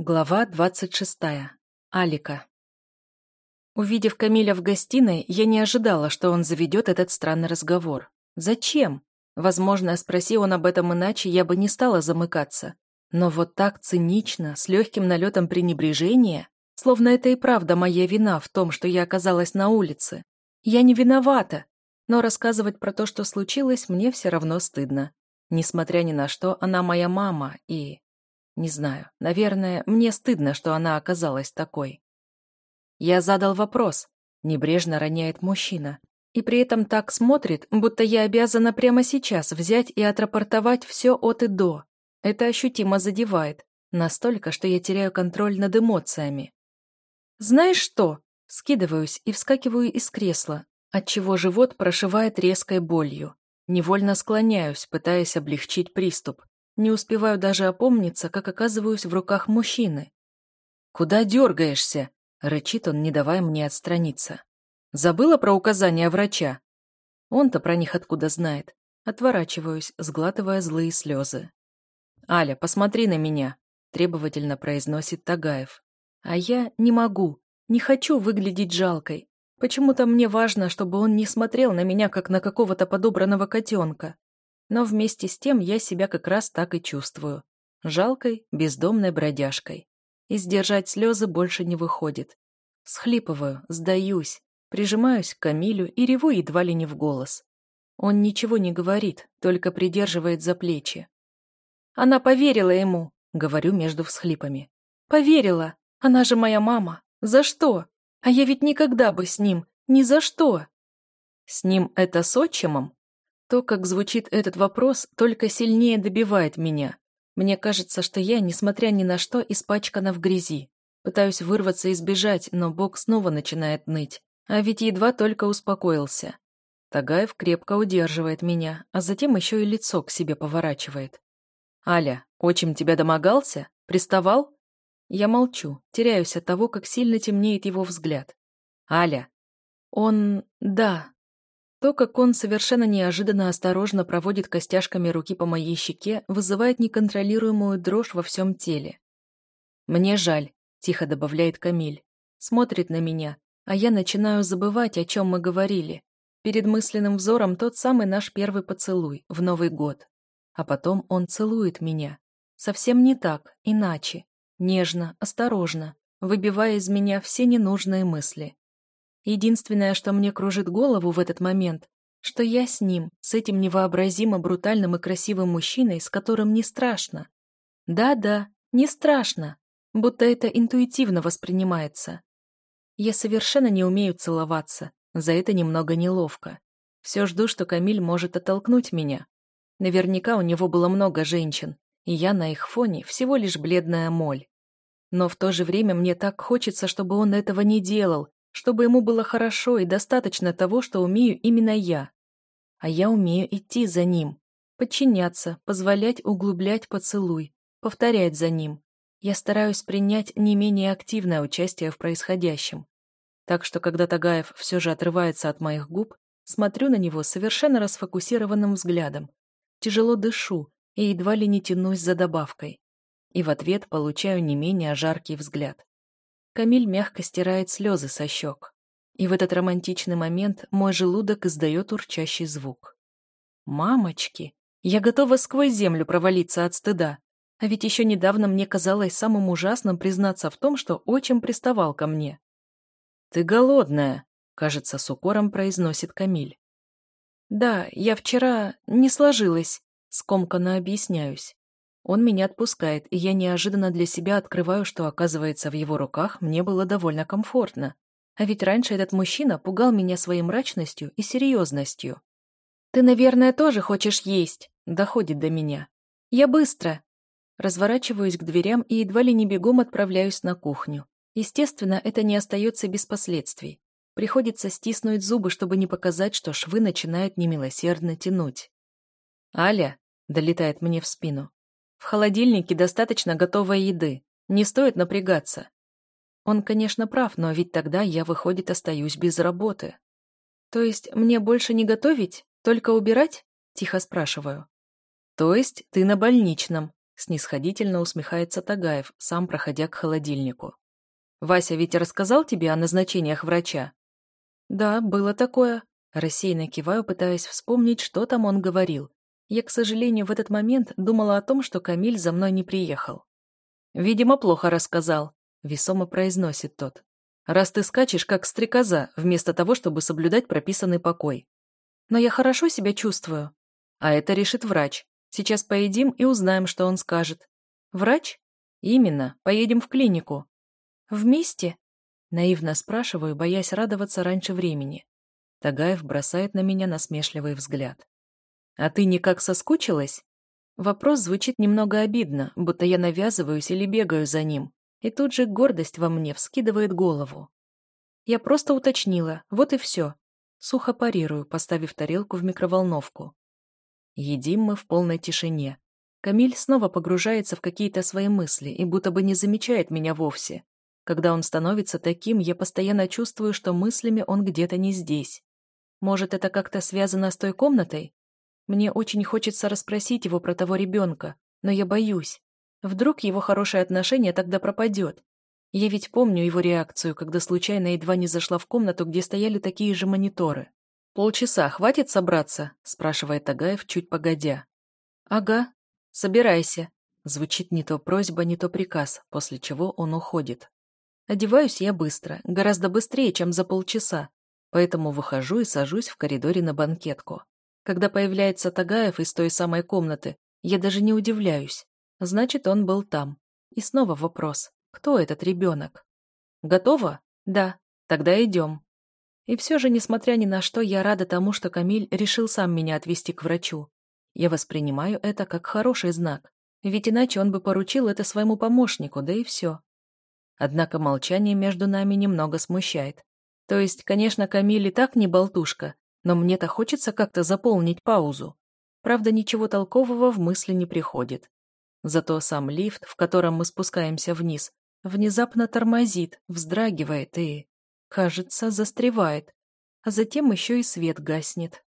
Глава двадцать шестая. Алика. Увидев Камиля в гостиной, я не ожидала, что он заведет этот странный разговор. Зачем? Возможно, спроси он об этом иначе, я бы не стала замыкаться. Но вот так цинично, с легким налетом пренебрежения, словно это и правда моя вина в том, что я оказалась на улице. Я не виновата, но рассказывать про то, что случилось, мне все равно стыдно. Несмотря ни на что, она моя мама, и... Не знаю, наверное, мне стыдно, что она оказалась такой. Я задал вопрос, небрежно роняет мужчина, и при этом так смотрит, будто я обязана прямо сейчас взять и отрапортовать все от и до. Это ощутимо задевает, настолько, что я теряю контроль над эмоциями. «Знаешь что?» Скидываюсь и вскакиваю из кресла, отчего живот прошивает резкой болью. Невольно склоняюсь, пытаясь облегчить приступ. Не успеваю даже опомниться, как оказываюсь в руках мужчины. «Куда дергаешься?» — рычит он, не давая мне отстраниться. «Забыла про указания врача?» Он-то про них откуда знает. Отворачиваюсь, сглатывая злые слезы. «Аля, посмотри на меня», — требовательно произносит Тагаев. «А я не могу, не хочу выглядеть жалкой. Почему-то мне важно, чтобы он не смотрел на меня, как на какого-то подобранного котенка. Но вместе с тем я себя как раз так и чувствую. Жалкой, бездомной бродяжкой. И сдержать слезы больше не выходит. Схлипываю, сдаюсь, прижимаюсь к Камилю и реву едва ли не в голос. Он ничего не говорит, только придерживает за плечи. Она поверила ему, говорю между всхлипами. Поверила, она же моя мама. За что? А я ведь никогда бы с ним, ни за что. С ним это с отчимом? То, как звучит этот вопрос, только сильнее добивает меня. Мне кажется, что я, несмотря ни на что, испачкана в грязи. Пытаюсь вырваться и сбежать, но бок снова начинает ныть. А ведь едва только успокоился. Тагаев крепко удерживает меня, а затем еще и лицо к себе поворачивает. «Аля, отчим тебя домогался? Приставал?» Я молчу, теряюсь от того, как сильно темнеет его взгляд. «Аля!» «Он... да, то, как он совершенно неожиданно осторожно проводит костяшками руки по моей щеке, вызывает неконтролируемую дрожь во всем теле. «Мне жаль», — тихо добавляет Камиль. Смотрит на меня, а я начинаю забывать, о чем мы говорили. Перед мысленным взором тот самый наш первый поцелуй в Новый год. А потом он целует меня. Совсем не так, иначе. Нежно, осторожно, выбивая из меня все ненужные мысли. Единственное, что мне кружит голову в этот момент, что я с ним, с этим невообразимо брутальным и красивым мужчиной, с которым не страшно. Да-да, не страшно, будто это интуитивно воспринимается. Я совершенно не умею целоваться, за это немного неловко. Все жду, что Камиль может оттолкнуть меня. Наверняка у него было много женщин, и я на их фоне всего лишь бледная моль. Но в то же время мне так хочется, чтобы он этого не делал, чтобы ему было хорошо и достаточно того, что умею именно я. А я умею идти за ним, подчиняться, позволять углублять поцелуй, повторять за ним. Я стараюсь принять не менее активное участие в происходящем. Так что, когда Тагаев все же отрывается от моих губ, смотрю на него совершенно расфокусированным взглядом. Тяжело дышу и едва ли не тянусь за добавкой. И в ответ получаю не менее жаркий взгляд. Камиль мягко стирает слезы со щек. И в этот романтичный момент мой желудок издает урчащий звук. «Мамочки! Я готова сквозь землю провалиться от стыда. А ведь еще недавно мне казалось самым ужасным признаться в том, что отчим приставал ко мне. «Ты голодная», — кажется, с укором произносит Камиль. «Да, я вчера... не сложилась», — скомканно объясняюсь. Он меня отпускает, и я неожиданно для себя открываю, что, оказывается, в его руках мне было довольно комфортно. А ведь раньше этот мужчина пугал меня своей мрачностью и серьезностью. «Ты, наверное, тоже хочешь есть?» – доходит до меня. «Я быстро!» Разворачиваюсь к дверям и едва ли не бегом отправляюсь на кухню. Естественно, это не остается без последствий. Приходится стиснуть зубы, чтобы не показать, что швы начинают немилосердно тянуть. «Аля!» – долетает мне в спину. В холодильнике достаточно готовой еды. Не стоит напрягаться. Он, конечно, прав, но ведь тогда я, выходит, остаюсь без работы. То есть мне больше не готовить, только убирать? Тихо спрашиваю. То есть ты на больничном, Снисходительно усмехается Тагаев, сам проходя к холодильнику. «Вася ведь рассказал тебе о назначениях врача?» «Да, было такое». Рассеянно киваю, пытаясь вспомнить, что там он говорил. Я, к сожалению, в этот момент думала о том, что Камиль за мной не приехал. «Видимо, плохо рассказал», — весомо произносит тот. «Раз ты скачешь, как стрекоза, вместо того, чтобы соблюдать прописанный покой». «Но я хорошо себя чувствую». «А это решит врач. Сейчас поедим и узнаем, что он скажет». «Врач?» «Именно. Поедем в клинику». «Вместе?» Наивно спрашиваю, боясь радоваться раньше времени. Тагаев бросает на меня насмешливый взгляд. «А ты никак соскучилась?» Вопрос звучит немного обидно, будто я навязываюсь или бегаю за ним, и тут же гордость во мне вскидывает голову. Я просто уточнила, вот и все. Сухо парирую, поставив тарелку в микроволновку. Едим мы в полной тишине. Камиль снова погружается в какие-то свои мысли и будто бы не замечает меня вовсе. Когда он становится таким, я постоянно чувствую, что мыслями он где-то не здесь. Может, это как-то связано с той комнатой? Мне очень хочется расспросить его про того ребенка, но я боюсь. Вдруг его хорошее отношение тогда пропадет. Я ведь помню его реакцию, когда случайно едва не зашла в комнату, где стояли такие же мониторы. «Полчаса хватит собраться?» – спрашивает Тагаев чуть погодя. «Ага. Собирайся». Звучит не то просьба, не то приказ, после чего он уходит. Одеваюсь я быстро, гораздо быстрее, чем за полчаса, поэтому выхожу и сажусь в коридоре на банкетку. Когда появляется Тагаев из той самой комнаты, я даже не удивляюсь. Значит, он был там. И снова вопрос. Кто этот ребенок? Готово? Да. Тогда идем. И все же, несмотря ни на что, я рада тому, что Камиль решил сам меня отвезти к врачу. Я воспринимаю это как хороший знак. Ведь иначе он бы поручил это своему помощнику, да и все. Однако молчание между нами немного смущает. То есть, конечно, Камиль и так не болтушка, но мне-то хочется как-то заполнить паузу. Правда, ничего толкового в мысли не приходит. Зато сам лифт, в котором мы спускаемся вниз, внезапно тормозит, вздрагивает и, кажется, застревает. А затем еще и свет гаснет.